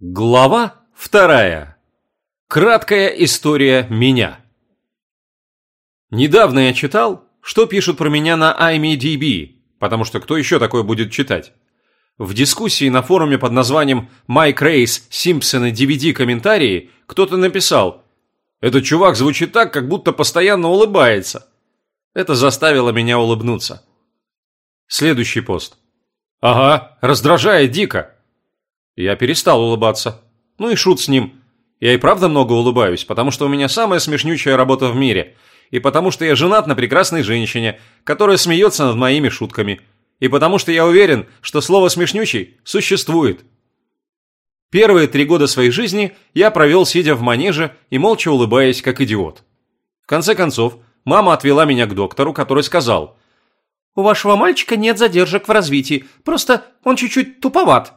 Глава вторая. Краткая история меня. Недавно я читал, что пишут про меня на IMDb, потому что кто еще такое будет читать? В дискуссии на форуме под названием «Майк Рейс, Симпсоны, DVD комментарии» кто-то написал «Этот чувак звучит так, как будто постоянно улыбается». Это заставило меня улыбнуться. Следующий пост. «Ага, раздражает дико». Я перестал улыбаться. Ну и шут с ним. Я и правда много улыбаюсь, потому что у меня самая смешнючая работа в мире. И потому что я женат на прекрасной женщине, которая смеется над моими шутками. И потому что я уверен, что слово «смешнючий» существует. Первые три года своей жизни я провел, сидя в манеже и молча улыбаясь, как идиот. В конце концов, мама отвела меня к доктору, который сказал, «У вашего мальчика нет задержек в развитии, просто он чуть-чуть туповат».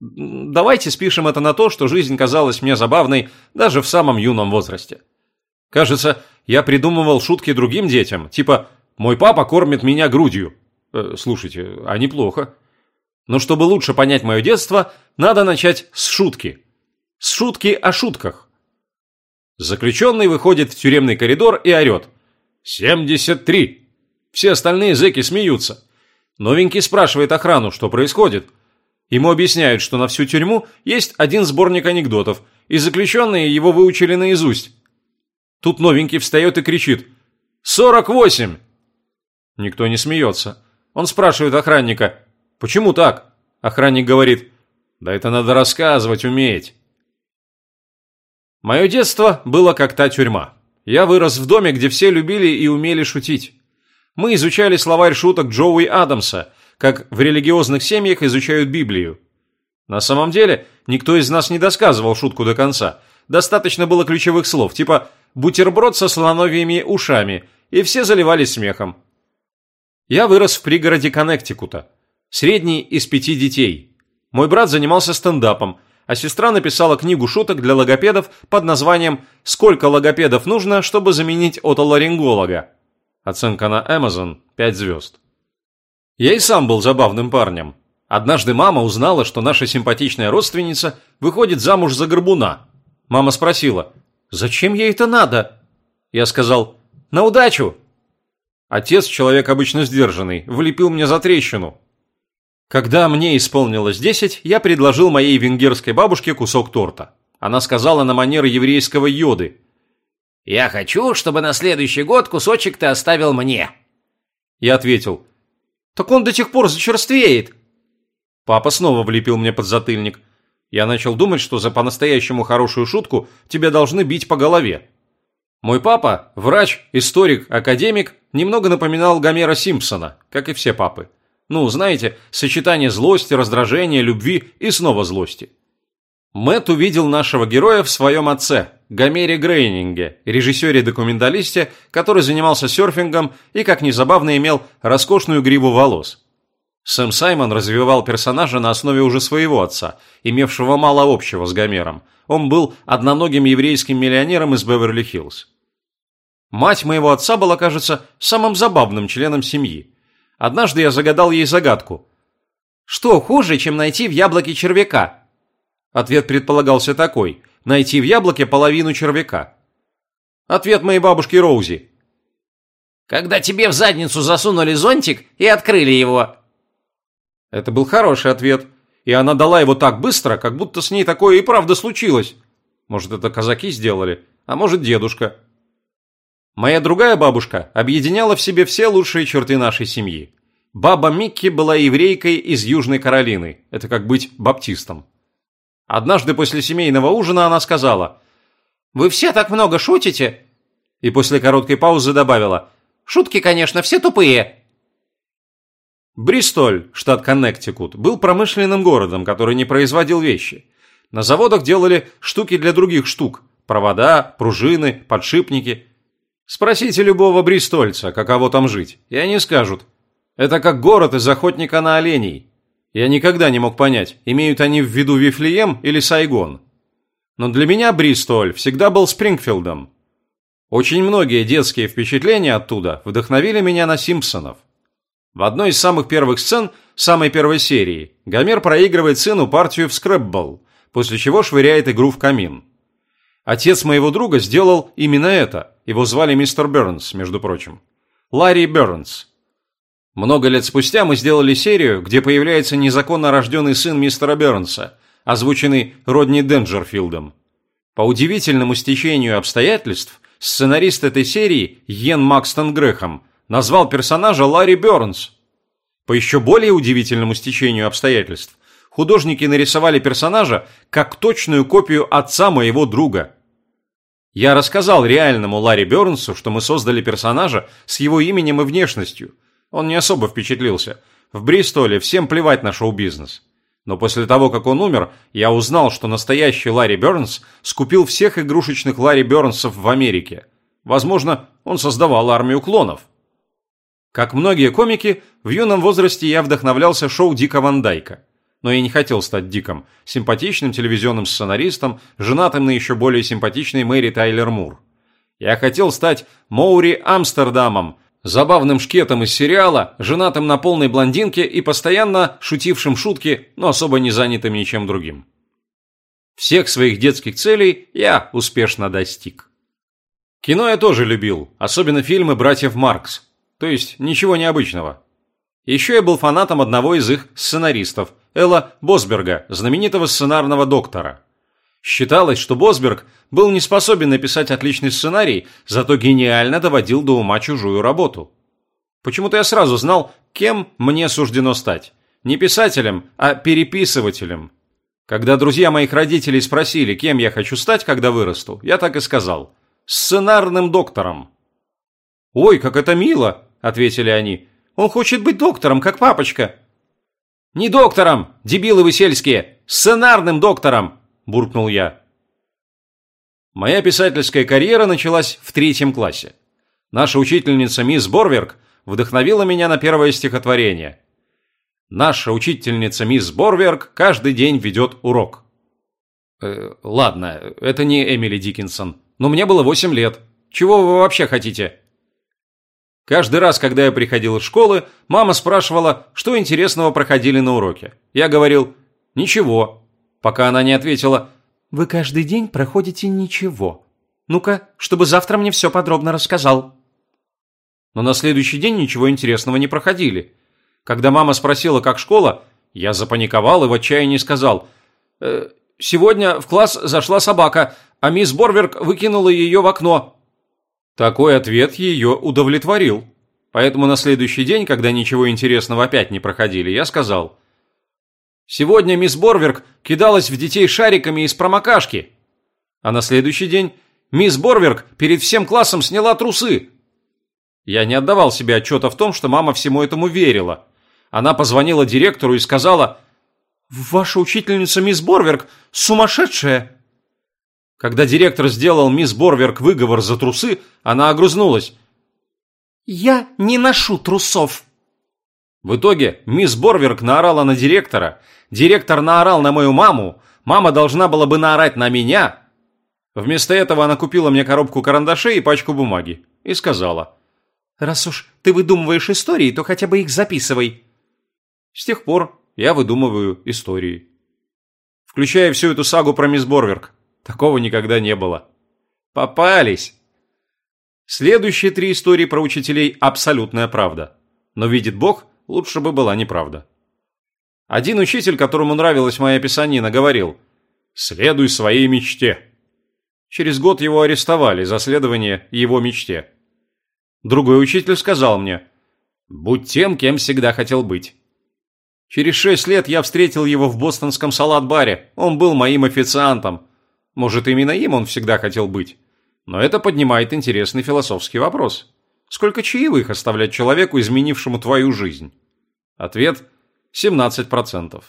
Давайте спишем это на то, что жизнь казалась мне забавной даже в самом юном возрасте. Кажется, я придумывал шутки другим детям, типа «мой папа кормит меня грудью». Э, слушайте, а неплохо. Но чтобы лучше понять мое детство, надо начать с шутки. С шутки о шутках. Заключенный выходит в тюремный коридор и орет. «73!» Все остальные зэки смеются. Новенький спрашивает охрану, что происходит. Ему объясняют, что на всю тюрьму есть один сборник анекдотов, и заключенные его выучили наизусть. Тут новенький встает и кричит «Сорок восемь!» Никто не смеется. Он спрашивает охранника «Почему так?» Охранник говорит «Да это надо рассказывать уметь». Мое детство было как та тюрьма. Я вырос в доме, где все любили и умели шутить. Мы изучали словарь шуток Джоуи Адамса – как в религиозных семьях изучают Библию. На самом деле, никто из нас не досказывал шутку до конца. Достаточно было ключевых слов, типа «бутерброд со слоновьими ушами», и все заливались смехом. Я вырос в пригороде Коннектикута. Средний из пяти детей. Мой брат занимался стендапом, а сестра написала книгу шуток для логопедов под названием «Сколько логопедов нужно, чтобы заменить отоларинголога?». Оценка на Amazon – 5 звезд. Я и сам был забавным парнем. Однажды мама узнала, что наша симпатичная родственница выходит замуж за горбуна. Мама спросила, «Зачем ей это надо?» Я сказал, «На удачу!» Отец, человек обычно сдержанный, влепил мне за трещину. Когда мне исполнилось десять, я предложил моей венгерской бабушке кусок торта. Она сказала на манер еврейского йоды. «Я хочу, чтобы на следующий год кусочек ты оставил мне». Я ответил, так он до тех пор зачерствеет. Папа снова влепил мне под затыльник. Я начал думать, что за по-настоящему хорошую шутку тебя должны бить по голове. Мой папа, врач, историк, академик, немного напоминал Гомера Симпсона, как и все папы. Ну, знаете, сочетание злости, раздражения, любви и снова злости. Мэт увидел нашего героя в своем отце, Гомере Грейнинге, режиссере-документалисте, который занимался серфингом и, как ни забавно, имел роскошную гриву волос. Сэм Саймон развивал персонажа на основе уже своего отца, имевшего мало общего с Гомером. Он был одноногим еврейским миллионером из Беверли-Хиллз. Мать моего отца была, кажется, самым забавным членом семьи. Однажды я загадал ей загадку. «Что хуже, чем найти в яблоке червяка?» Ответ предполагался такой – найти в яблоке половину червяка. Ответ моей бабушки Роузи. «Когда тебе в задницу засунули зонтик и открыли его». Это был хороший ответ, и она дала его так быстро, как будто с ней такое и правда случилось. Может, это казаки сделали, а может, дедушка. Моя другая бабушка объединяла в себе все лучшие черты нашей семьи. Баба Микки была еврейкой из Южной Каролины. Это как быть баптистом. Однажды после семейного ужина она сказала «Вы все так много шутите?» И после короткой паузы добавила «Шутки, конечно, все тупые». Бристоль, штат Коннектикут, был промышленным городом, который не производил вещи. На заводах делали штуки для других штук – провода, пружины, подшипники. Спросите любого бристольца, каково там жить, и они скажут – это как город из охотника на оленей. Я никогда не мог понять, имеют они в виду Вифлеем или Сайгон. Но для меня Бристоль всегда был Спрингфилдом. Очень многие детские впечатления оттуда вдохновили меня на Симпсонов. В одной из самых первых сцен самой первой серии Гомер проигрывает сыну партию в скрэпбол, после чего швыряет игру в камин. Отец моего друга сделал именно это. Его звали мистер Бернс, между прочим. Ларри Бернс. Много лет спустя мы сделали серию, где появляется незаконно рожденный сын мистера Бернса, озвученный Родни Денджерфилдом. По удивительному стечению обстоятельств, сценарист этой серии, Йен Макстон Грехом, назвал персонажа Ларри Бернс. По еще более удивительному стечению обстоятельств, художники нарисовали персонажа как точную копию отца моего друга – я рассказал реальному Ларри Бернсу, что мы создали персонажа с его именем и внешностью. Он не особо впечатлился. В Бристоле всем плевать на шоу-бизнес. Но после того, как он умер, я узнал, что настоящий Ларри Бернс скупил всех игрушечных Ларри Бернсов в Америке. Возможно, он создавал армию клонов. Как многие комики, в юном возрасте я вдохновлялся шоу Дика Ван Дайка но я не хотел стать Диком, симпатичным телевизионным сценаристом, женатым на еще более симпатичной Мэри Тайлер Мур. Я хотел стать Моури Амстердамом, забавным шкетом из сериала, женатым на полной блондинке и постоянно шутившим шутки, но особо не занятым ничем другим. Всех своих детских целей я успешно достиг. Кино я тоже любил, особенно фильмы братьев Маркс, то есть ничего необычного. Еще я был фанатом одного из их сценаристов – Элла Босберга, знаменитого сценарного доктора. Считалось, что Босберг был не способен написать отличный сценарий, зато гениально доводил до ума чужую работу. Почему-то я сразу знал, кем мне суждено стать. Не писателем, а переписывателем. Когда друзья моих родителей спросили, кем я хочу стать, когда вырасту, я так и сказал. Сценарным доктором. «Ой, как это мило!» – ответили они. «Он хочет быть доктором, как папочка». «Не доктором, дебилы вы сельские! Сценарным доктором!» – буркнул я. Моя писательская карьера началась в третьем классе. Наша учительница мисс Борверк вдохновила меня на первое стихотворение. Наша учительница мисс Борверк каждый день ведет урок. Э, ладно, это не Эмили Диккенсон, но мне было восемь лет. Чего вы вообще хотите? Каждый раз, когда я приходил из школы, мама спрашивала, что интересного проходили на уроке. Я говорил «Ничего», пока она не ответила «Вы каждый день проходите ничего. Ну-ка, чтобы завтра мне все подробно рассказал». Но на следующий день ничего интересного не проходили. Когда мама спросила, как школа, я запаниковал и в отчаянии сказал «Э, «Сегодня в класс зашла собака, а мисс Борверк выкинула ее в окно. Такой ответ ее удовлетворил. Поэтому на следующий день, когда ничего интересного опять не проходили, я сказал. «Сегодня мисс Борверк кидалась в детей шариками из промокашки». А на следующий день мисс Борверк перед всем классом сняла трусы. Я не отдавал себе отчета в том, что мама всему этому верила. Она позвонила директору и сказала, «Ваша учительница мисс Борверк сумасшедшая!» Когда директор сделал мисс Борверк выговор за трусы, она огрызнулась. «Я не ношу трусов!» В итоге мисс Борверк наорала на директора, директор наорал на мою маму, мама должна была бы наорать на меня. Вместо этого она купила мне коробку карандашей и пачку бумаги и сказала. «Раз уж ты выдумываешь истории, то хотя бы их записывай». С тех пор я выдумываю истории. Включая всю эту сагу про мисс Борверк. Такого никогда не было. Попались! Следующие три истории про учителей – абсолютная правда. Но видит Бог, лучше бы была неправда. Один учитель, которому нравилась моя писанина, говорил «Следуй своей мечте». Через год его арестовали за следование его мечте. Другой учитель сказал мне «Будь тем, кем всегда хотел быть». Через шесть лет я встретил его в бостонском салат-баре. Он был моим официантом. Может, именно им он всегда хотел быть. Но это поднимает интересный философский вопрос. Сколько чаевых оставлять человеку, изменившему твою жизнь? Ответ – 17%.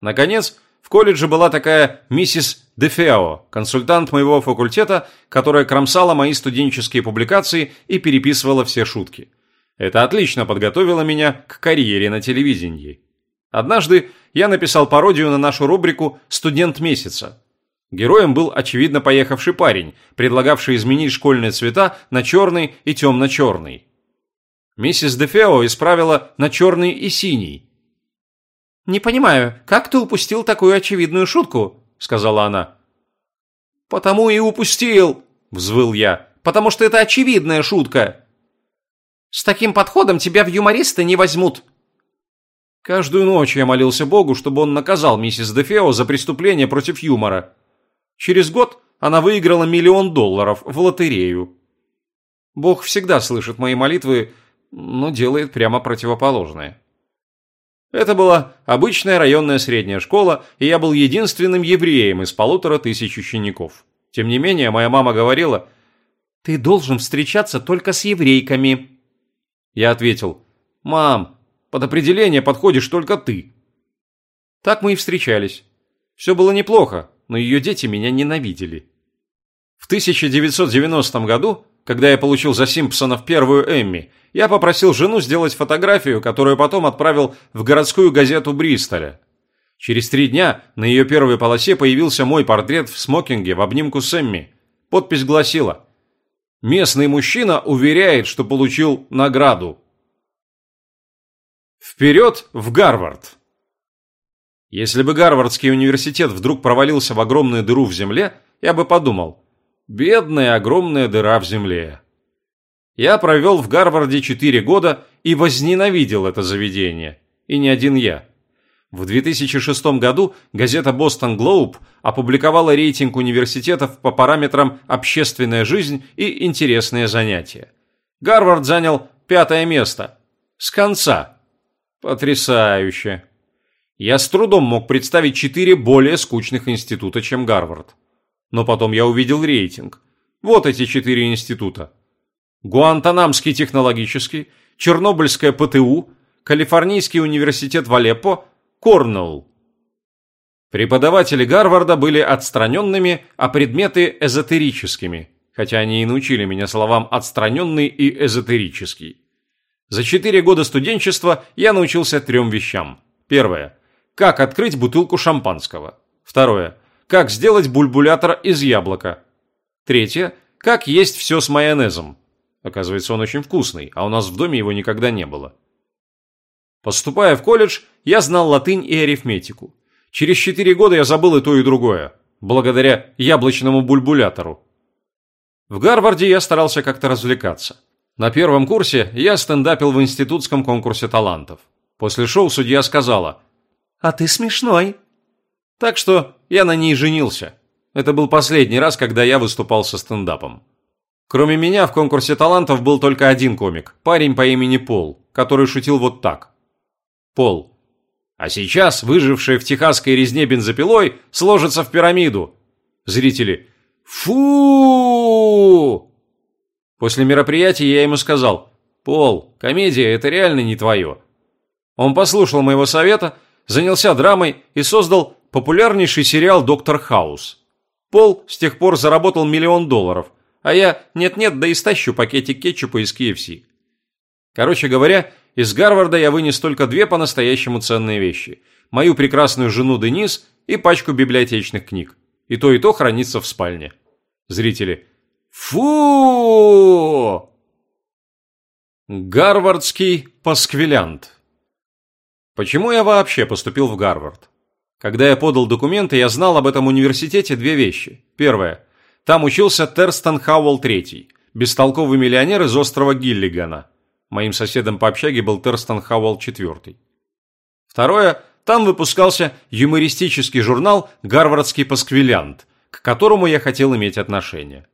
Наконец, в колледже была такая миссис Дефео, консультант моего факультета, которая кромсала мои студенческие публикации и переписывала все шутки. Это отлично подготовило меня к карьере на телевидении. Однажды я написал пародию на нашу рубрику «Студент месяца», Героем был, очевидно, поехавший парень, предлагавший изменить школьные цвета на черный и темно-черный. Миссис Дефео исправила на черный и синий. «Не понимаю, как ты упустил такую очевидную шутку?» – сказала она. «Потому и упустил!» – взвыл я. «Потому что это очевидная шутка!» «С таким подходом тебя в юмористы не возьмут!» Каждую ночь я молился Богу, чтобы он наказал миссис Дефео за преступление против юмора. Через год она выиграла миллион долларов в лотерею. Бог всегда слышит мои молитвы, но делает прямо противоположное. Это была обычная районная средняя школа, и я был единственным евреем из полутора тысяч учеников. Тем не менее, моя мама говорила, «Ты должен встречаться только с еврейками». Я ответил, «Мам, под определение подходишь только ты». Так мы и встречались. Все было неплохо, но ее дети меня ненавидели. В 1990 году, когда я получил за Симпсонов первую Эмми, я попросил жену сделать фотографию, которую потом отправил в городскую газету Бристоля. Через три дня на ее первой полосе появился мой портрет в смокинге в обнимку с Эмми. Подпись гласила «Местный мужчина уверяет, что получил награду». Вперед в Гарвард! Если бы Гарвардский университет вдруг провалился в огромную дыру в земле, я бы подумал, бедная огромная дыра в земле. Я провел в Гарварде 4 года и возненавидел это заведение. И не один я. В 2006 году газета «Бостон Глоуб» опубликовала рейтинг университетов по параметрам «Общественная жизнь» и «Интересные занятия». Гарвард занял пятое место. С конца. Потрясающе. Я с трудом мог представить четыре более скучных института, чем Гарвард. Но потом я увидел рейтинг. Вот эти четыре института. Гуантанамский технологический, Чернобыльская ПТУ, Калифорнийский университет в Алеппо, Корнелл. Преподаватели Гарварда были отстраненными, а предметы эзотерическими, хотя они и научили меня словам «отстраненный» и «эзотерический». За четыре года студенчества я научился трем вещам. Первое. Как открыть бутылку шампанского. Второе. Как сделать бульбулятор из яблока. Третье. Как есть все с майонезом. Оказывается, он очень вкусный, а у нас в доме его никогда не было. Поступая в колледж, я знал латынь и арифметику. Через четыре года я забыл и то, и другое, благодаря яблочному бульбулятору. В Гарварде я старался как-то развлекаться. На первом курсе я стендапил в институтском конкурсе талантов. После шоу судья сказала «А ты смешной». Так что я на ней женился. Это был последний раз, когда я выступал со стендапом. Кроме меня в конкурсе талантов был только один комик, парень по имени Пол, который шутил вот так. Пол. А сейчас выжившие в техасской резне бензопилой сложатся в пирамиду. Зрители. Фу! После мероприятия я ему сказал, «Пол, комедия – это реально не твое». Он послушал моего совета, занялся драмой и создал популярнейший сериал «Доктор Хаус». Пол с тех пор заработал миллион долларов – а я нет-нет, да и стащу пакетик кетчупа из KFC. Короче говоря, из Гарварда я вынес только две по-настоящему ценные вещи. Мою прекрасную жену Денис и пачку библиотечных книг. И то, и то хранится в спальне. Зрители. Фу! Гарвардский пасквилянт. Почему я вообще поступил в Гарвард? Когда я подал документы, я знал об этом университете две вещи. Первое. Там учился Терстон Хауэлл III, бестолковый миллионер из острова Гиллигана. Моим соседом по общаге был Терстон Хауэлл IV. Второе, там выпускался юмористический журнал «Гарвардский пасквилянт», к которому я хотел иметь отношение.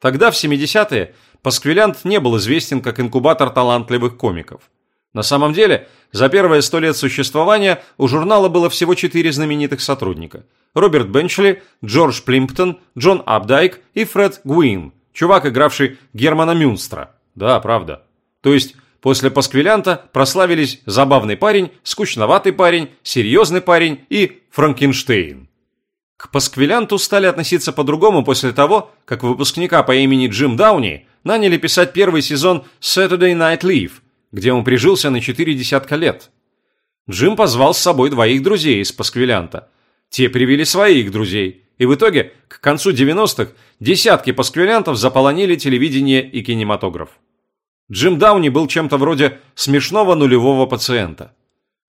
Тогда, в 70-е, пасквилянт не был известен как инкубатор талантливых комиков. На самом деле, за первые сто лет существования у журнала было всего четыре знаменитых сотрудника – Роберт Бенчли, Джордж Плимптон, Джон Абдайк и Фред Гуин, чувак, игравший Германа Мюнстра. Да, правда. То есть, после Пасквилянта прославились забавный парень, скучноватый парень, серьезный парень и Франкенштейн. К Пасквилянту стали относиться по-другому после того, как выпускника по имени Джим Дауни наняли писать первый сезон Saturday Night Live, где он прижился на четыре десятка лет. Джим позвал с собой двоих друзей из Пасквилянта – те привели своих друзей, и в итоге, к концу 90-х, десятки пасквилянтов заполонили телевидение и кинематограф. Джим Дауни был чем-то вроде смешного нулевого пациента.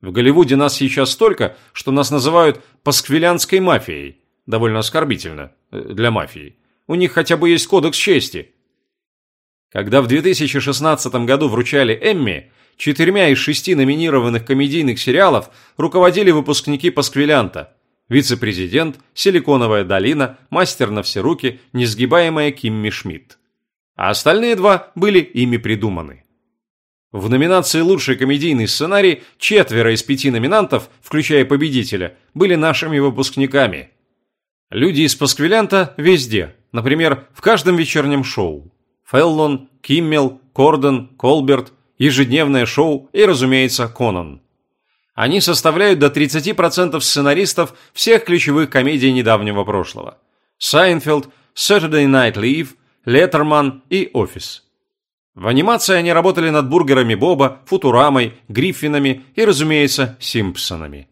В Голливуде нас сейчас столько, что нас называют пасквилянской мафией. Довольно оскорбительно э, для мафии. У них хотя бы есть кодекс чести. Когда в 2016 году вручали Эмми, четырьмя из шести номинированных комедийных сериалов руководили выпускники Пасквилянта. Вице-президент, Силиконовая долина, Мастер на все руки, Несгибаемая Кимми Шмидт. А остальные два были ими придуманы. В номинации «Лучший комедийный сценарий» четверо из пяти номинантов, включая победителя, были нашими выпускниками. Люди из Пасквилянта везде, например, в каждом вечернем шоу. Феллон, Киммел, Корден, Колберт, ежедневное шоу и, разумеется, Конан. Они составляют до 30% сценаристов всех ключевых комедий недавнего прошлого. Сайнфелд, Saturday Night Live, Леттерман и Офис. В анимации они работали над бургерами Боба, Футурамой, Гриффинами и, разумеется, Симпсонами.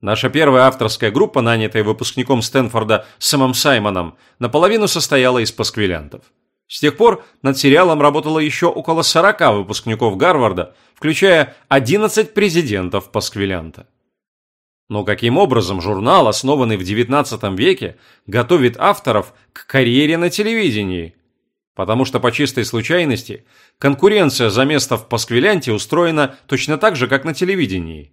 Наша первая авторская группа, нанятая выпускником Стэнфорда Сэмом Саймоном, наполовину состояла из пасквилянтов. С тех пор над сериалом работало еще около 40 выпускников Гарварда, включая 11 президентов пасквилянта. Но каким образом журнал, основанный в XIX веке, готовит авторов к карьере на телевидении – Потому что по чистой случайности конкуренция за место в Пасквилянте устроена точно так же, как на телевидении.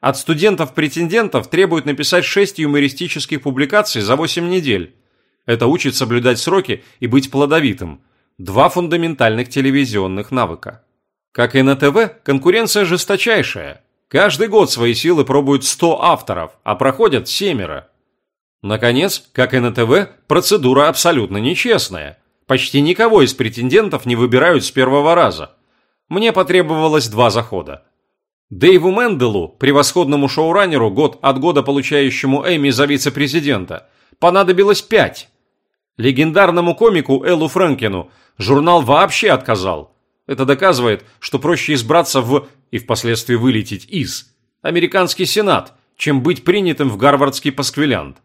От студентов-претендентов требуют написать 6 юмористических публикаций за 8 недель. Это учит соблюдать сроки и быть плодовитым. Два фундаментальных телевизионных навыка. Как и на ТВ, конкуренция жесточайшая. Каждый год свои силы пробуют 100 авторов, а проходят семеро. Наконец, как и на ТВ, процедура абсолютно нечестная – Почти никого из претендентов не выбирают с первого раза. Мне потребовалось два захода. Дэйву Менделу, превосходному шоураннеру, год от года получающему Эми за вице-президента, понадобилось пять. Легендарному комику Эллу Фрэнкину журнал вообще отказал. Это доказывает, что проще избраться в, и впоследствии вылететь из, американский сенат, чем быть принятым в гарвардский пасквилянт.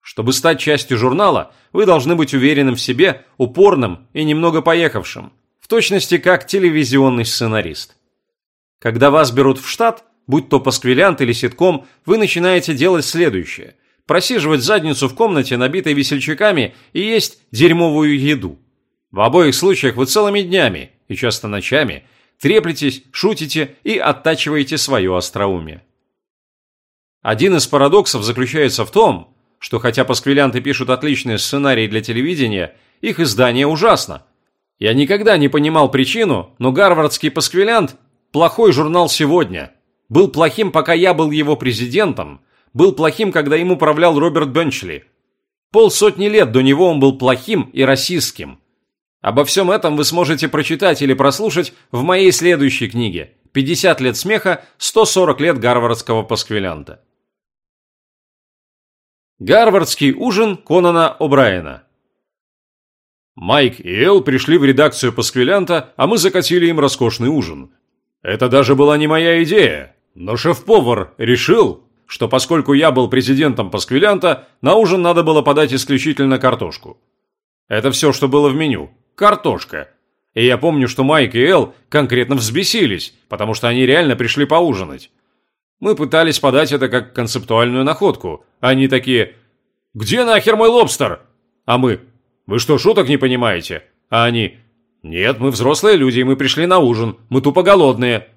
Чтобы стать частью журнала, вы должны быть уверенным в себе, упорным и немного поехавшим, в точности как телевизионный сценарист. Когда вас берут в штат, будь то пасквилянт или ситком, вы начинаете делать следующее – просиживать задницу в комнате, набитой весельчаками, и есть дерьмовую еду. В обоих случаях вы целыми днями, и часто ночами, треплетесь, шутите и оттачиваете свое остроумие. Один из парадоксов заключается в том, что хотя пасквилянты пишут отличные сценарии для телевидения, их издание ужасно. Я никогда не понимал причину, но гарвардский пасквилянт – плохой журнал сегодня. Был плохим, пока я был его президентом, был плохим, когда им управлял Роберт Бенчли. Полсотни лет до него он был плохим и расистским. Обо всем этом вы сможете прочитать или прослушать в моей следующей книге «50 лет смеха, 140 лет гарвардского пасквилянта». Гарвардский ужин Конана О'Брайена. Майк и Эл пришли в редакцию Пасквилянта, а мы закатили им роскошный ужин. Это даже была не моя идея, но шеф-повар решил, что поскольку я был президентом Пасквилянта, на ужин надо было подать исключительно картошку. Это все, что было в меню. Картошка. И я помню, что Майк и Эл конкретно взбесились, потому что они реально пришли поужинать. Мы пытались подать это как концептуальную находку. Они такие «Где нахер мой лобстер?» А мы «Вы что, шуток не понимаете?» А они «Нет, мы взрослые люди, и мы пришли на ужин. Мы тупо голодные».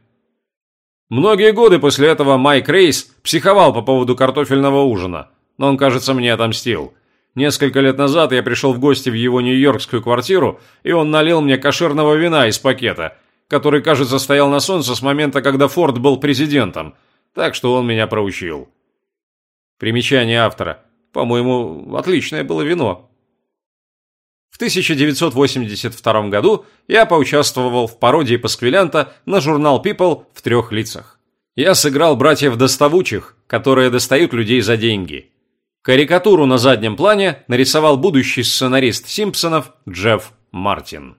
Многие годы после этого Майк Рейс психовал по поводу картофельного ужина, но он, кажется, мне отомстил. Несколько лет назад я пришел в гости в его нью-йоркскую квартиру, и он налил мне кошерного вина из пакета, который, кажется, стоял на солнце с момента, когда Форд был президентом – так что он меня проучил. Примечание автора. По-моему, отличное было вино. В 1982 году я поучаствовал в пародии Пасквилянта на журнал People в трех лицах. Я сыграл братьев Доставучих, которые достают людей за деньги. Карикатуру на заднем плане нарисовал будущий сценарист Симпсонов Джефф Мартин.